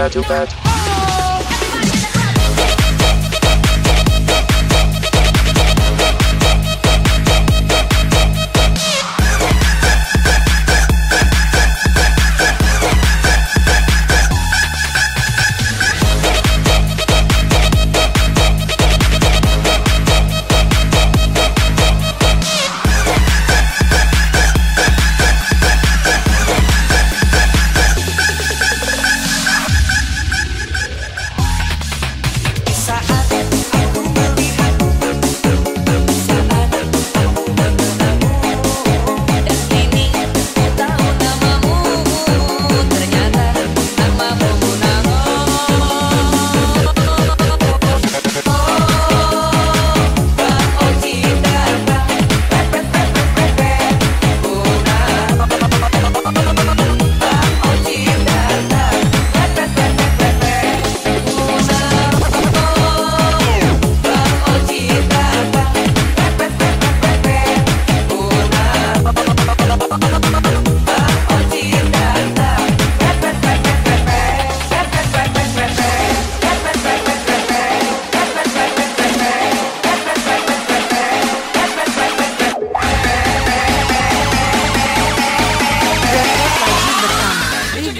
From Battle Battle.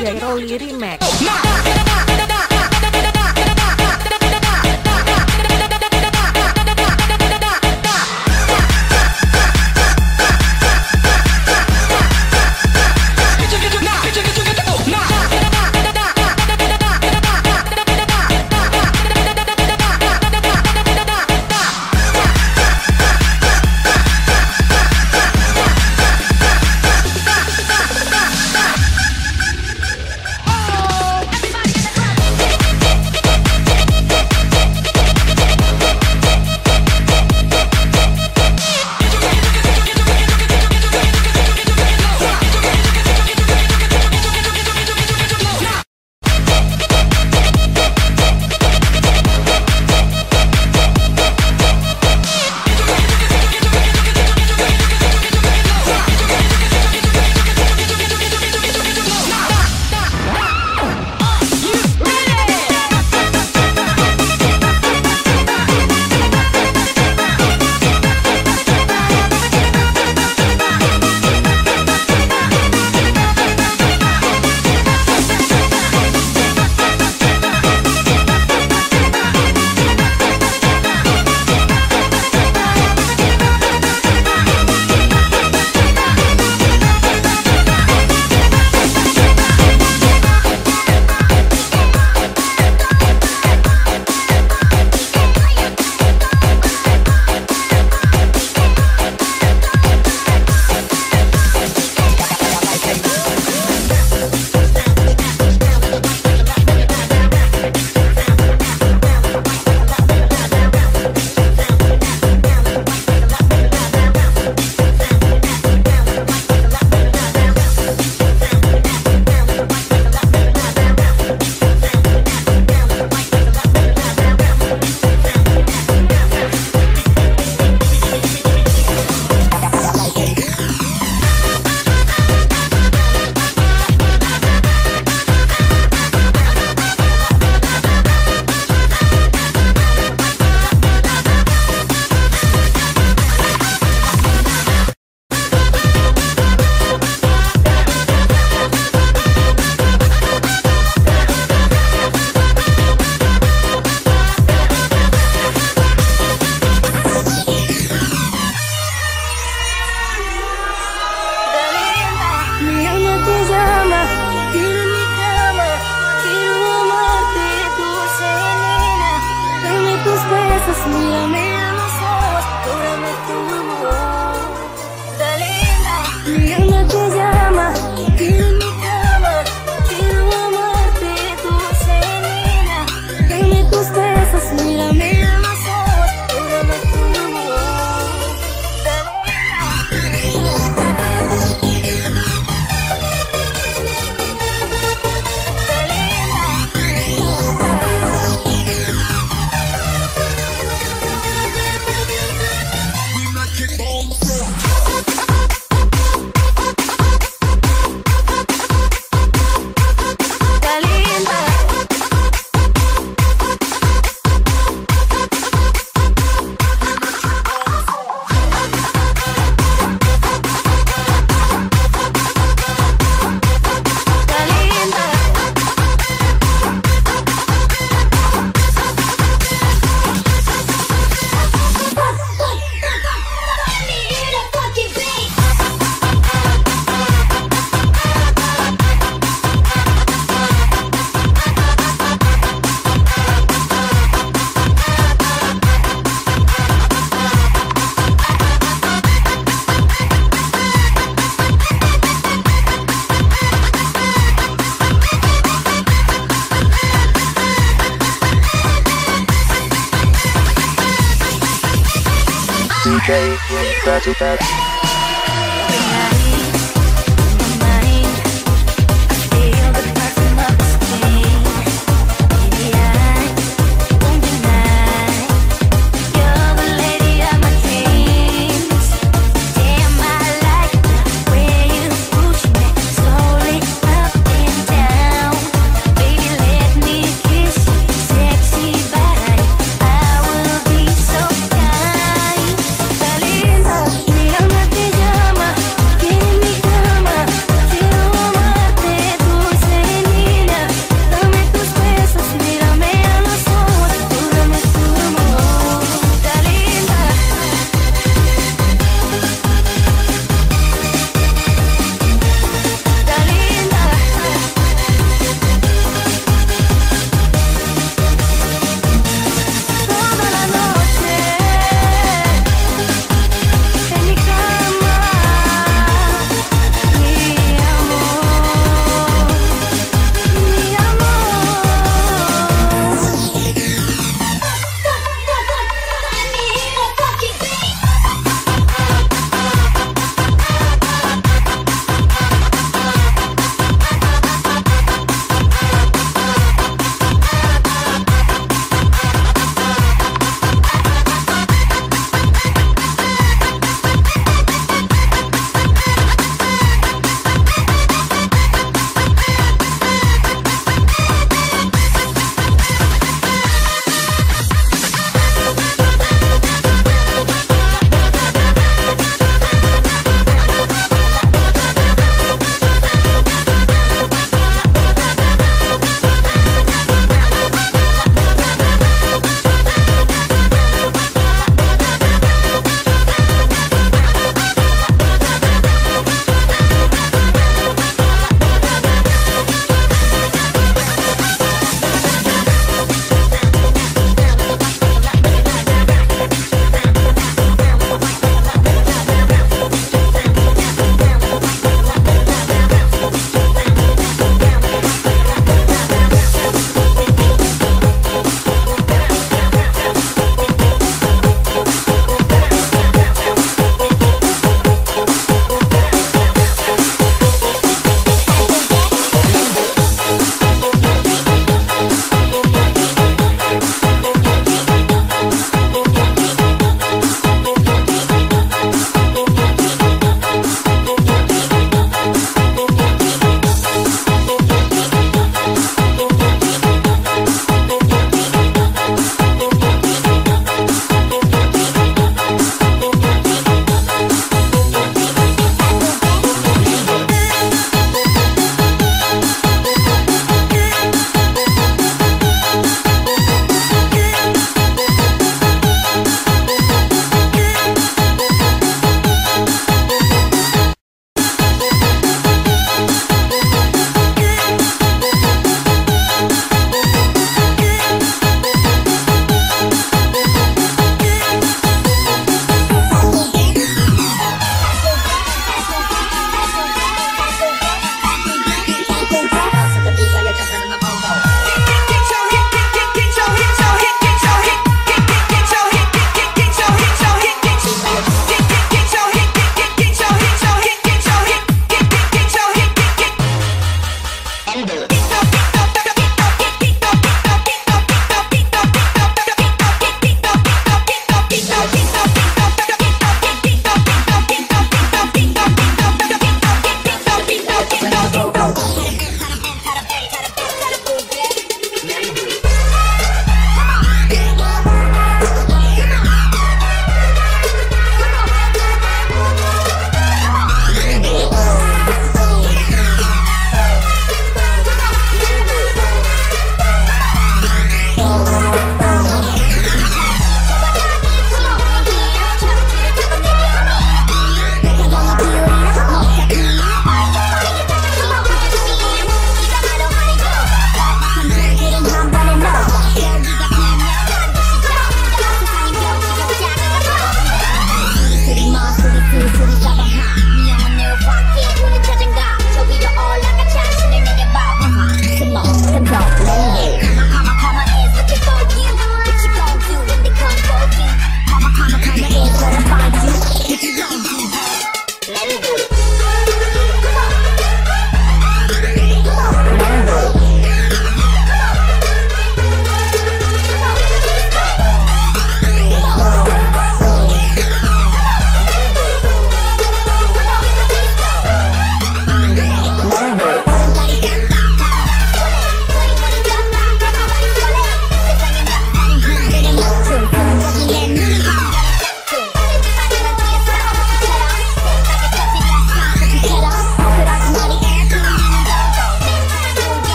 DJ Rolly Remix. DJ Battle Battle.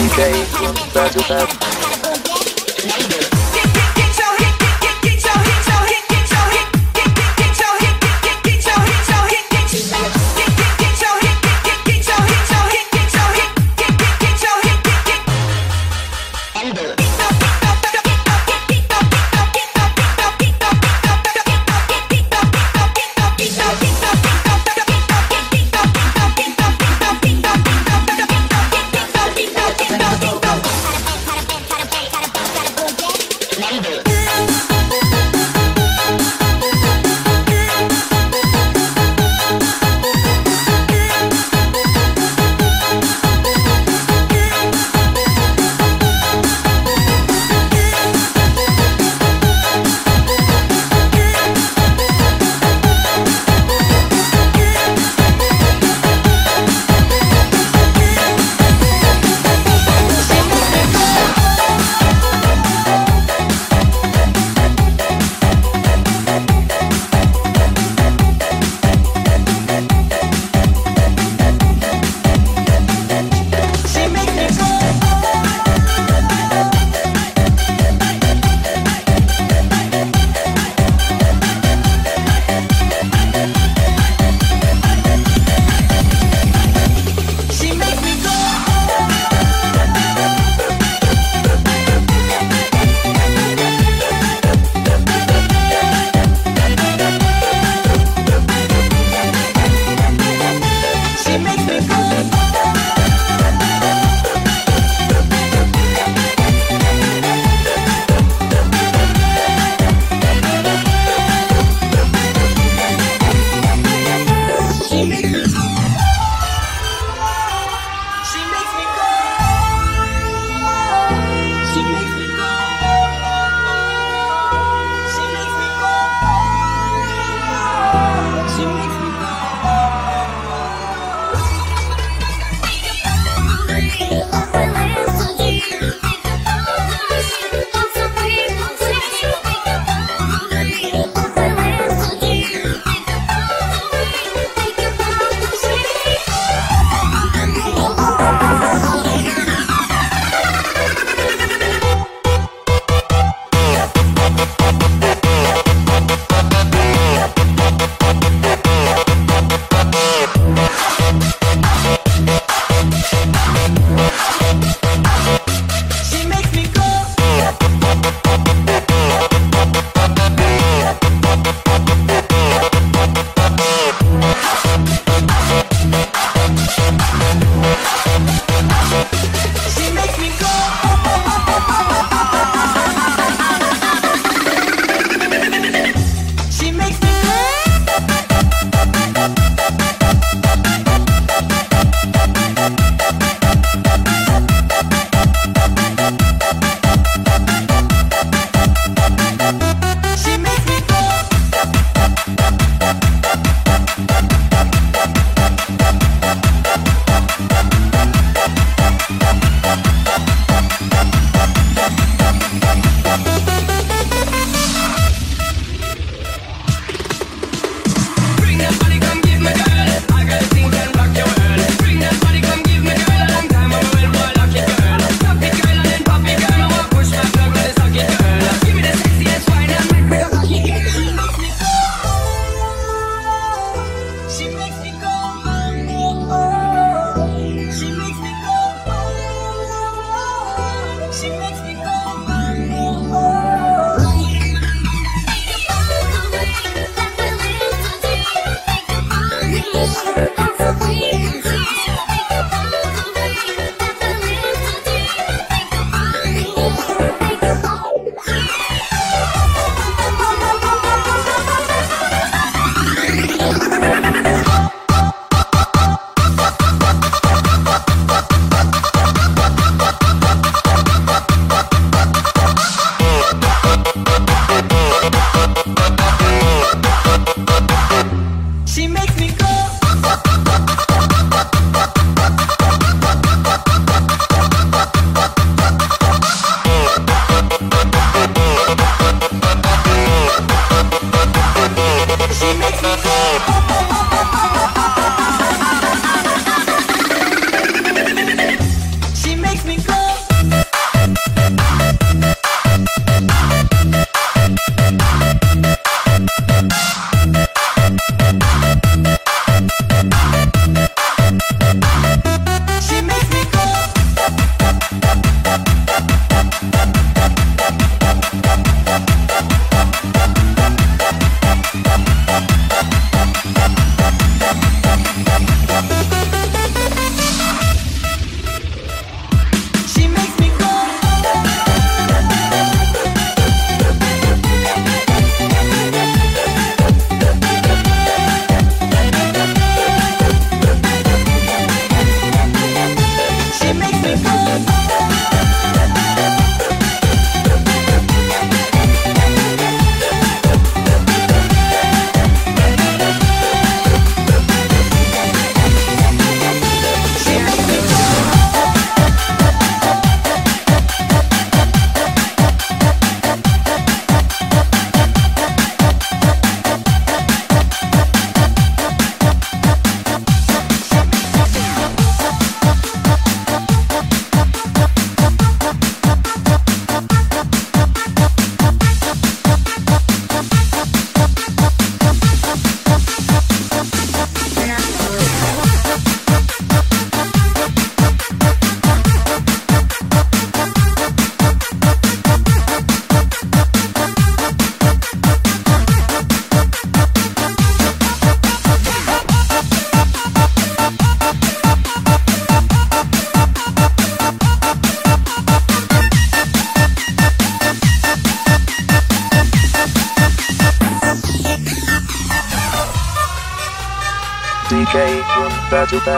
DJ Badu Badu.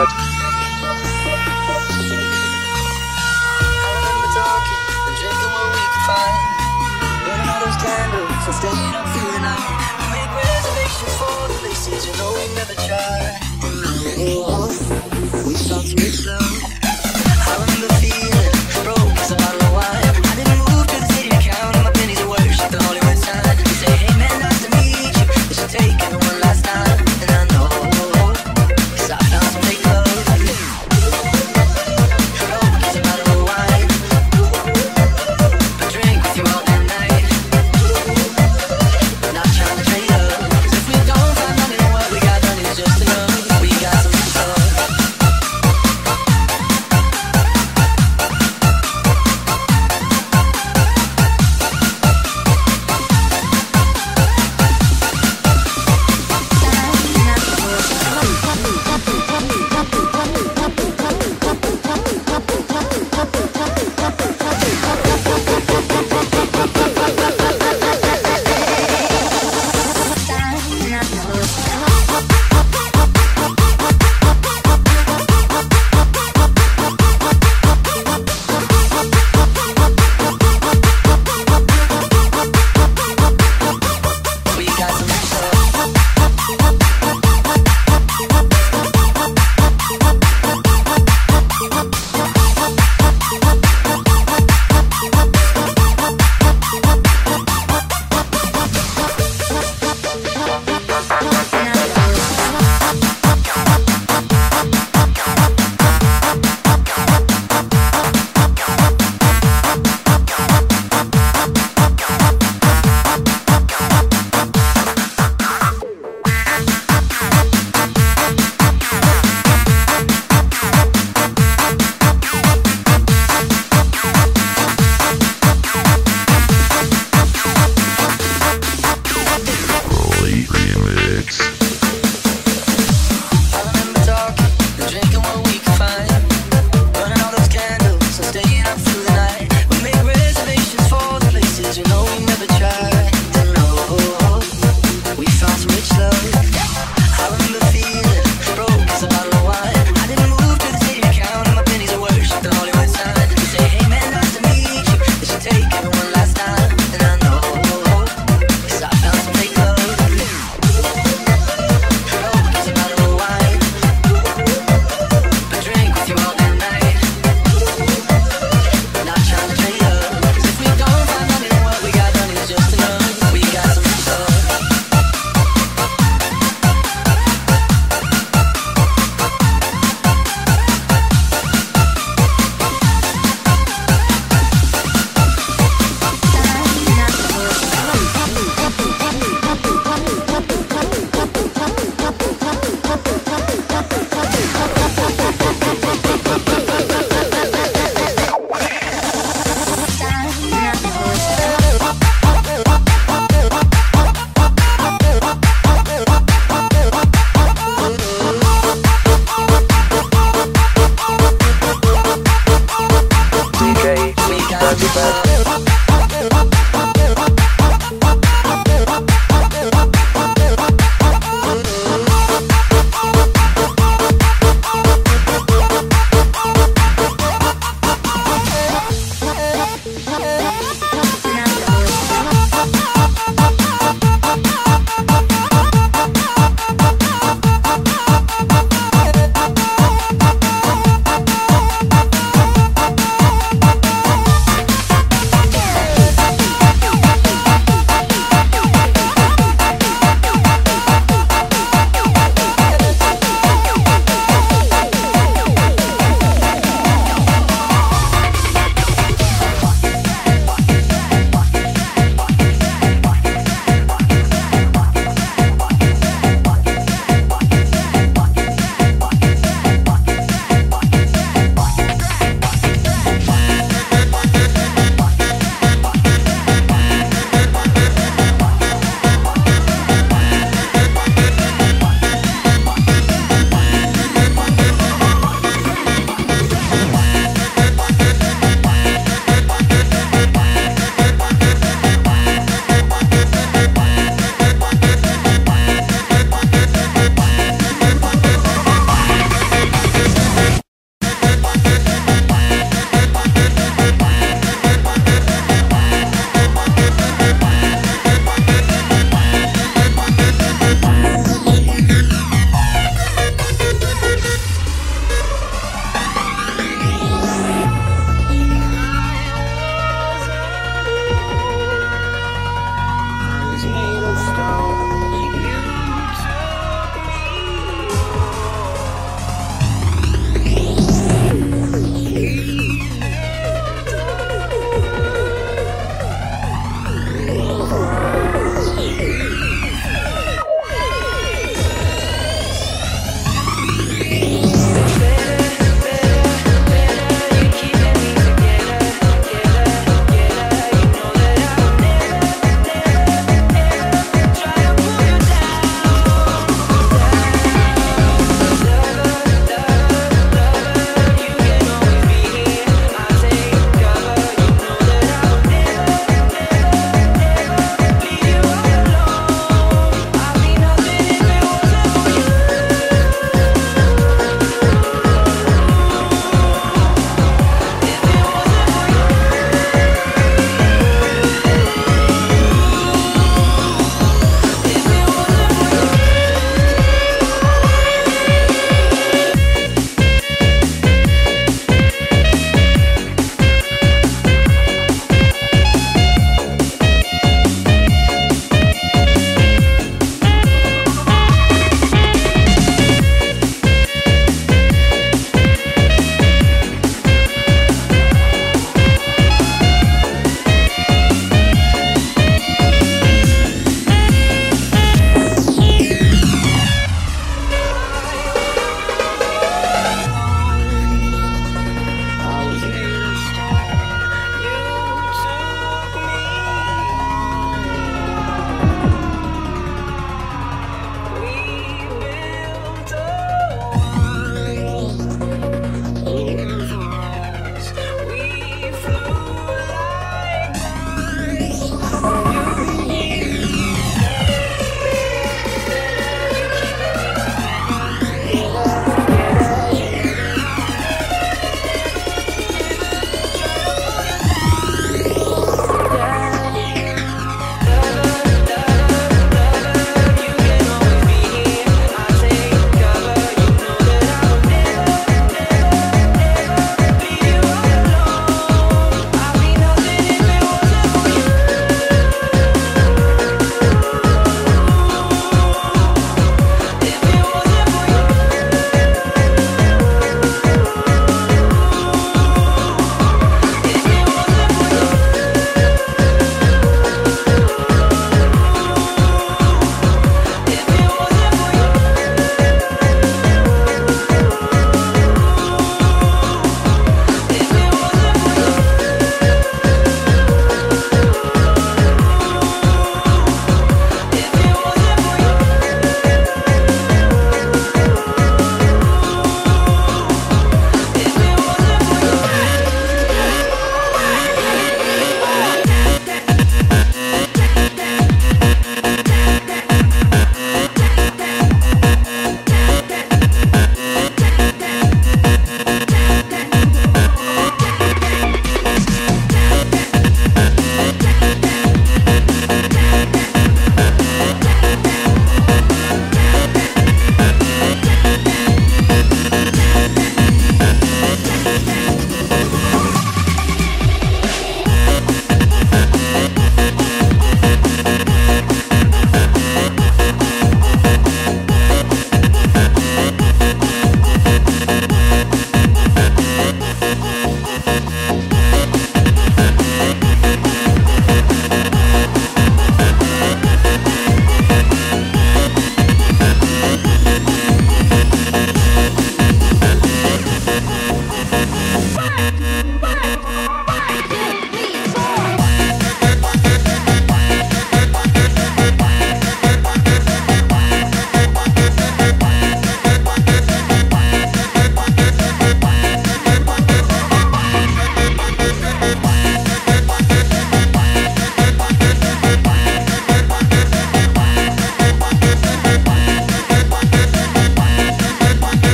I remember talking drinking we could find. Burning all those candles staying up through the night. We reservations for places you know we never tried. We stopped to make love. I remember feeling.